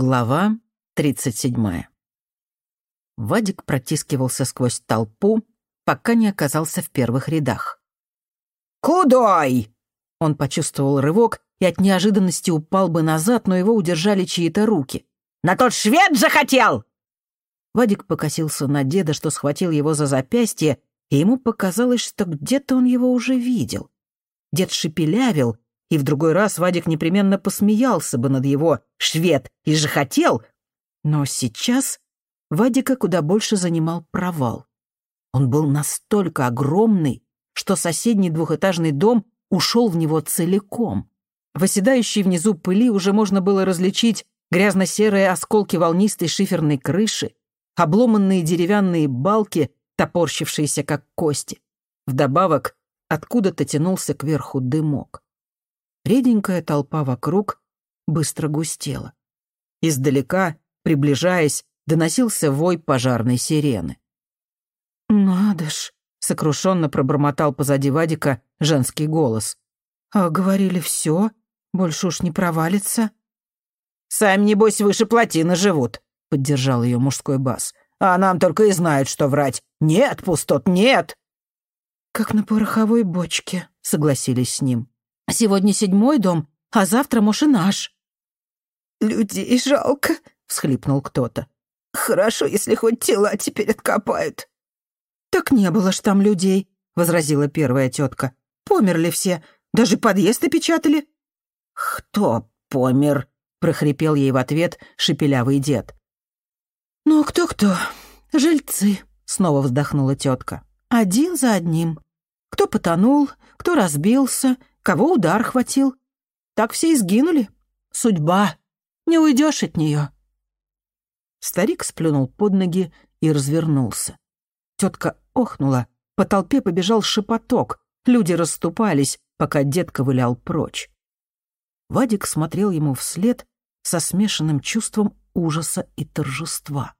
Глава 37. Вадик протискивался сквозь толпу, пока не оказался в первых рядах. «Кудой?» Он почувствовал рывок и от неожиданности упал бы назад, но его удержали чьи-то руки. «На тот швед захотел!» Вадик покосился на деда, что схватил его за запястье, и ему показалось, что где-то он его уже видел. Дед шепелявил, и в другой раз Вадик непременно посмеялся бы над его «швед» и же хотел, но сейчас Вадика куда больше занимал провал. Он был настолько огромный, что соседний двухэтажный дом ушел в него целиком. В внизу пыли уже можно было различить грязно-серые осколки волнистой шиферной крыши, обломанные деревянные балки, топорщившиеся как кости. Вдобавок, откуда-то тянулся кверху дымок. Реденькая толпа вокруг быстро густела. Издалека, приближаясь, доносился вой пожарной сирены. «Надо ж!» — сокрушенно пробормотал позади Вадика женский голос. «А говорили, все, больше уж не провалится». «Сами, небось, выше плотины живут», — поддержал ее мужской бас. «А нам только и знают, что врать. Нет, пустот, нет!» «Как на пороховой бочке», — согласились с ним. Сегодня седьмой дом, а завтра, может, и наш». «Людей жалко», — всхлипнул кто-то. «Хорошо, если хоть тела теперь откопают». «Так не было ж там людей», — возразила первая тетка. «Померли все, даже подъезд опечатали». «Кто помер?» — прохрипел ей в ответ шепелявый дед. «Ну, кто-кто? Жильцы», — снова вздохнула тетка. «Один за одним. Кто потонул, кто разбился, кого удар хватил. Так все и сгинули. Судьба. Не уйдешь от нее. Старик сплюнул под ноги и развернулся. Тетка охнула, по толпе побежал шепоток, люди расступались, пока дед ковылял прочь. Вадик смотрел ему вслед со смешанным чувством ужаса и торжества.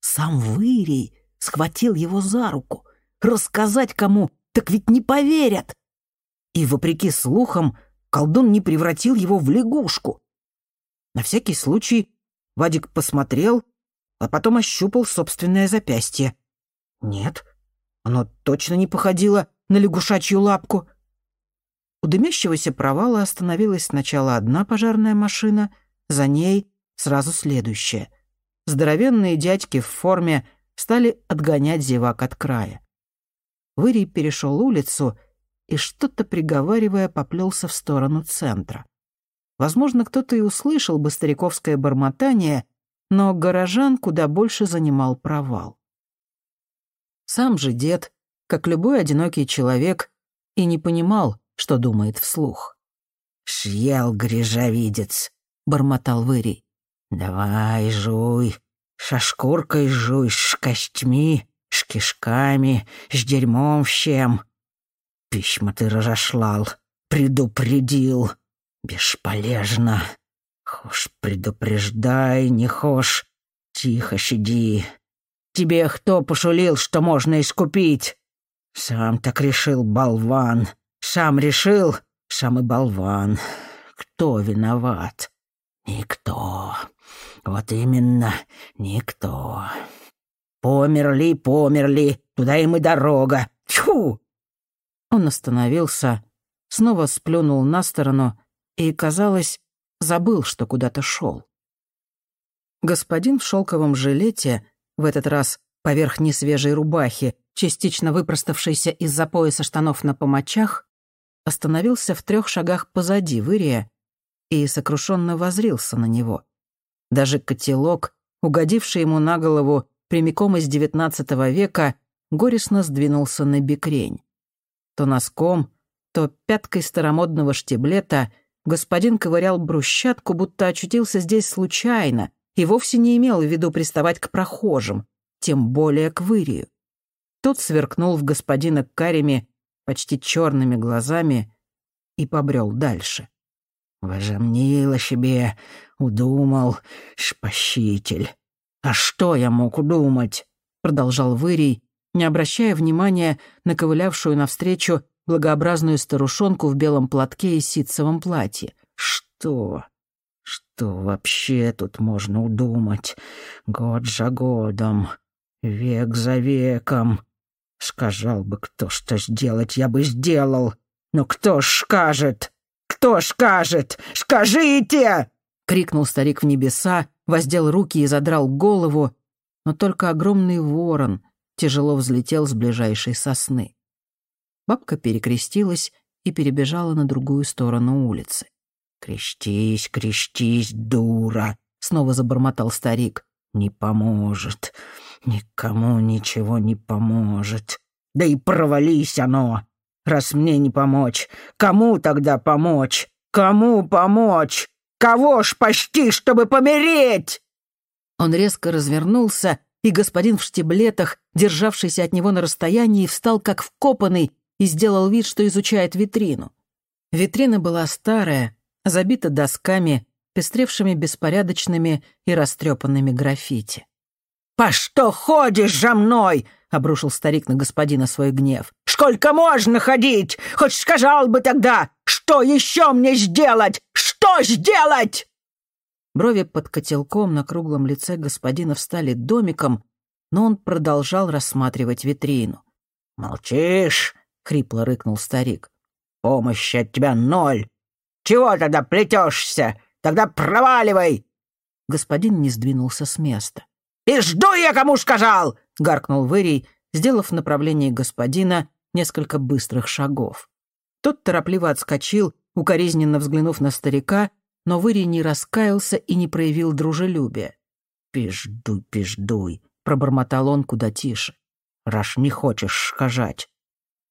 Сам Вырий схватил его за руку. Рассказать кому, так ведь не поверят. И, вопреки слухам, колдун не превратил его в лягушку. На всякий случай Вадик посмотрел, а потом ощупал собственное запястье. Нет, оно точно не походило на лягушачью лапку. У дымящегося провала остановилась сначала одна пожарная машина, за ней сразу следующая. Здоровенные дядьки в форме стали отгонять зевак от края. Вырий перешел улицу и, что-то приговаривая, поплелся в сторону центра. Возможно, кто-то и услышал бы стариковское бормотание, но горожан куда больше занимал провал. Сам же дед, как любой одинокий человек, и не понимал, что думает вслух. «Шьел грижовидец», — бормотал Вырий. «Давай, жуй, шашкуркой жуй, с костьми, с кишками, с дерьмом всем. Письма ты разошлал, предупредил. Бесполезно. Хошь предупреждай, не хошь. Тихо сиди. Тебе кто пошулил, что можно искупить? Сам так решил, болван. Сам решил, сам и болван. Кто виноват? Никто. Вот именно, никто. Померли, померли, туда им и дорога. Тьфу! Он остановился, снова сплюнул на сторону и, казалось, забыл, что куда-то шел. Господин в шелковом жилете, в этот раз поверх несвежей рубахи, частично выпроставшейся из-за пояса штанов на помочах, остановился в трех шагах позади Вырия и сокрушенно возрился на него. Даже котелок, угодивший ему на голову прямиком из девятнадцатого века, горестно сдвинулся на бекрень. То носком, то пяткой старомодного штиблета господин ковырял брусчатку, будто очутился здесь случайно и вовсе не имел в виду приставать к прохожим, тем более к вырию. Тот сверкнул в господина Кареми почти черными глазами и побрел дальше. «Возомнила себе, удумал, шпащитель. А что я мог удумать?» — продолжал Вырий, не обращая внимания на ковылявшую навстречу благообразную старушонку в белом платке и ситцевом платье. «Что? Что вообще тут можно удумать? Год за годом, век за веком. Сказал бы кто, что сделать, я бы сделал. Но кто ж скажет? Кто скажет? Скажите!» — крикнул старик в небеса, воздел руки и задрал голову, но только огромный ворон тяжело взлетел с ближайшей сосны. Бабка перекрестилась и перебежала на другую сторону улицы. «Крестись, крестись, дура!» — снова забормотал старик. «Не поможет. Никому ничего не поможет. Да и провались оно! Раз мне не помочь, кому тогда помочь? Кому помочь? Кого ж почти, чтобы помереть?» Он резко развернулся, и господин в штиблетах, державшийся от него на расстоянии, встал как вкопанный и сделал вид, что изучает витрину. Витрина была старая, забита досками, пестревшими беспорядочными и растрепанными граффити. «По что ходишь за мной?» — обрушил старик на господина свой гнев. «Сколько можно ходить? Хоть сказал бы тогда, что еще мне сделать? Что сделать?» Брови под котелком на круглом лице господина встали домиком, но он продолжал рассматривать витрину. «Молчишь?» — хрипло рыкнул старик. «Помощи от тебя ноль. Чего тогда плетешься? Тогда проваливай!» Господин не сдвинулся с места. «И жду я, кому сказал!» — гаркнул Вырий, сделав в направлении господина несколько быстрых шагов. Тот торопливо отскочил, укоризненно взглянув на старика, но Вырий не раскаялся и не проявил дружелюбия. «Пиждуй, пиждуй», — пробормотал он куда тише. «Раз не хочешь сказать».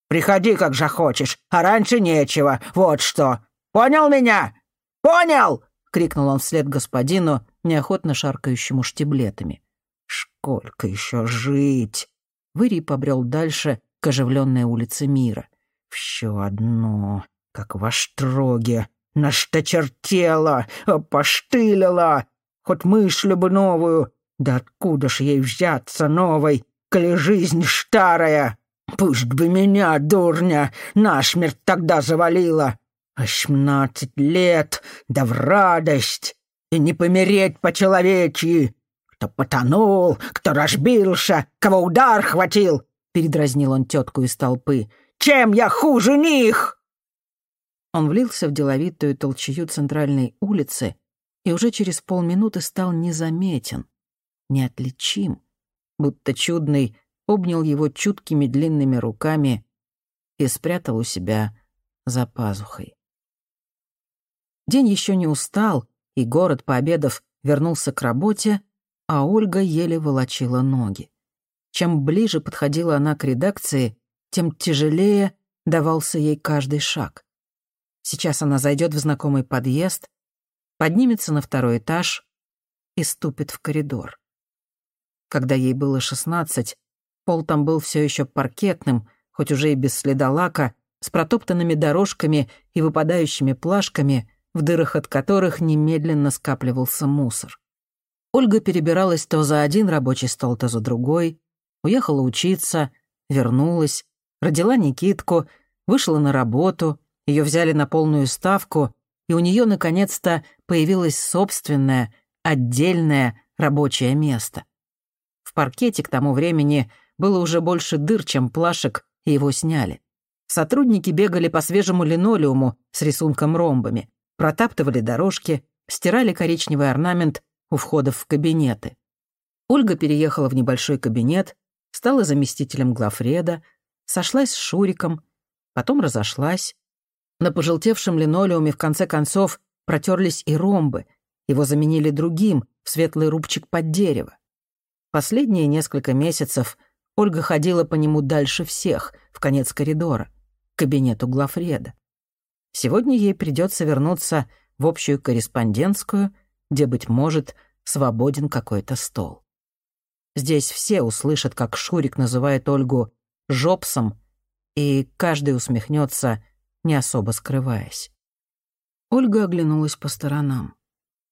«Приходи, как же хочешь, а раньше нечего, вот что. Понял меня? Понял?» — крикнул он вслед господину, неохотно шаркающему штиблетами. «Сколько еще жить?» Вырий побрел дальше к оживленной улице мира. «Все одно, как в Оштроге, Нашточертела, опоштылила. Хоть мысль бы новую. Да откуда ж ей взяться новой, коли жизнь старая? Пусть бы меня, дурня, насмерть тогда завалила. Восемнадцать лет, да в радость. И не помереть по-человечьи. Кто потонул, кто разбился, кого удар хватил, передразнил он тетку из толпы. Чем я хуже них? Он влился в деловитую толчью центральной улицы и уже через полминуты стал незаметен, неотличим, будто чудный обнял его чуткими длинными руками и спрятал у себя за пазухой. День еще не устал, и город, пообедав, вернулся к работе, а Ольга еле волочила ноги. Чем ближе подходила она к редакции, тем тяжелее давался ей каждый шаг. Сейчас она зайдет в знакомый подъезд, поднимется на второй этаж и ступит в коридор. Когда ей было шестнадцать, пол там был все еще паркетным, хоть уже и без следа лака, с протоптанными дорожками и выпадающими плашками, в дырах от которых немедленно скапливался мусор. Ольга перебиралась то за один рабочий стол, то за другой, уехала учиться, вернулась, родила Никитку, вышла на работу, ее взяли на полную ставку, и у нее наконец-то появилось собственное, отдельное рабочее место. В паркете к тому времени было уже больше дыр, чем плашек, и его сняли. Сотрудники бегали по свежему линолеуму с рисунком ромбами, протаптывали дорожки, стирали коричневый орнамент у входов в кабинеты. Ольга переехала в небольшой кабинет, стала заместителем главреда, сошлась с Шуриком, потом разошлась, на пожелтевшем линолеуме в конце концов протерлись и ромбы. Его заменили другим, в светлый рубчик под дерево. Последние несколько месяцев Ольга ходила по нему дальше всех, в конец коридора, к кабинету главреда. Сегодня ей придется вернуться в общую корреспондентскую, где, быть может, свободен какой-то стол. Здесь все услышат, как Шурик называет Ольгу «жопсом», и каждый усмехнется — не особо скрываясь. Ольга оглянулась по сторонам.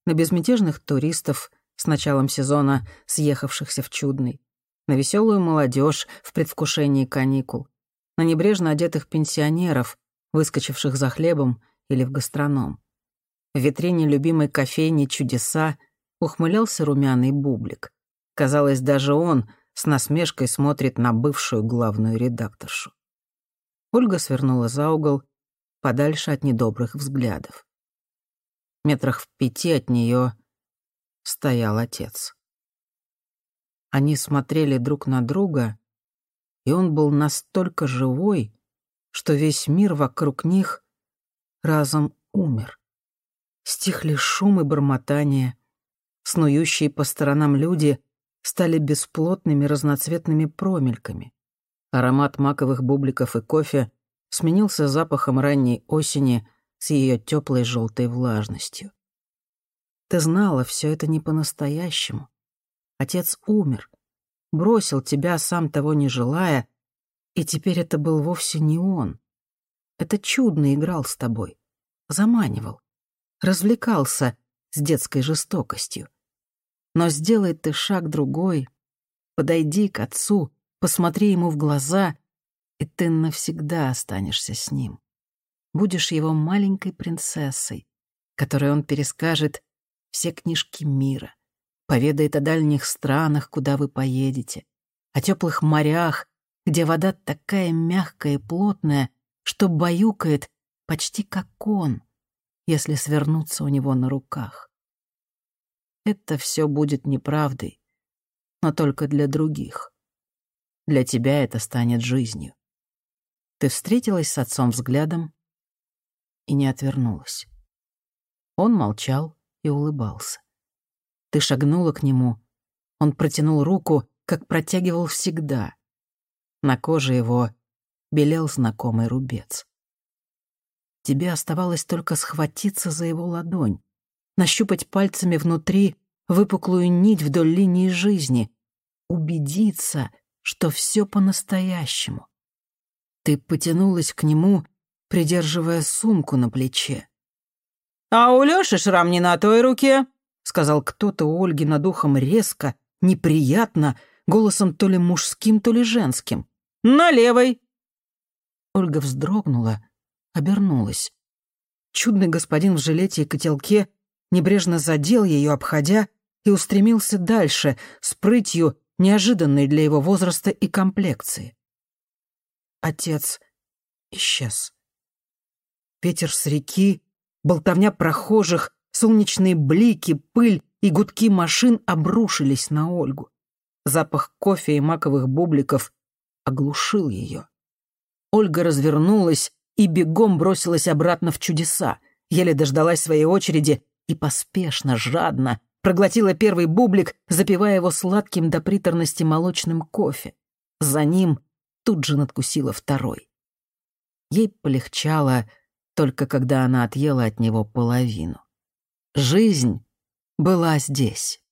На безмятежных туристов с началом сезона, съехавшихся в Чудный, на веселую молодежь в предвкушении каникул, на небрежно одетых пенсионеров, выскочивших за хлебом или в гастроном. В витрине любимой кофейни «Чудеса» ухмылялся румяный бублик. Казалось, даже он с насмешкой смотрит на бывшую главную редакторшу. Ольга свернула за угол, подальше от недобрых взглядов. Метрах в пяти от нее стоял отец. Они смотрели друг на друга, и он был настолько живой, что весь мир вокруг них разом умер. Стихли шум и бормотание. Снующие по сторонам люди стали бесплотными разноцветными промельками. Аромат маковых бубликов и кофе сменился запахом ранней осени с ее теплой желтой влажностью. Ты знала, все это не по-настоящему. Отец умер, бросил тебя, сам того не желая, и теперь это был вовсе не он. Это чудно играл с тобой, заманивал развлекался с детской жестокостью. Но сделай ты шаг другой, подойди к отцу, посмотри ему в глаза, и ты навсегда останешься с ним. Будешь его маленькой принцессой, которой он перескажет все книжки мира, поведает о дальних странах, куда вы поедете, о теплых морях, где вода такая мягкая и плотная, что баюкает почти как он — если свернуться у него на руках. Это все будет неправдой, но только для других. Для тебя это станет жизнью. Ты встретилась с отцом взглядом и не отвернулась. Он молчал и улыбался. Ты шагнула к нему, он протянул руку, как протягивал всегда. На коже его белел знакомый рубец. Тебе оставалось только схватиться за его ладонь, нащупать пальцами внутри выпуклую нить вдоль линии жизни, убедиться, что все по-настоящему. Ты потянулась к нему, придерживая сумку на плече. «А у Лёши шрам не на той руке», — сказал кто-то у Ольги над ухом резко, неприятно, голосом то ли мужским, то ли женским. «На левой». Ольга вздрогнула, обернулась. Чудный господин в жилете и котелке небрежно задел ее, обходя, и устремился дальше, с прытью, неожиданной для его возраста и комплекции. Отец исчез. Ветер с реки, болтовня прохожих, солнечные блики, пыль и гудки машин обрушились на Ольгу. Запах кофе и маковых бубликов оглушил ее. Ольга развернулась и бегом бросилась обратно в чудеса, еле дождалась своей очереди и поспешно, жадно проглотила первый бублик, запивая его сладким до приторности молочным кофе. За ним тут же надкусила второй. Ей полегчало только когда она отъела от него половину. Жизнь была здесь.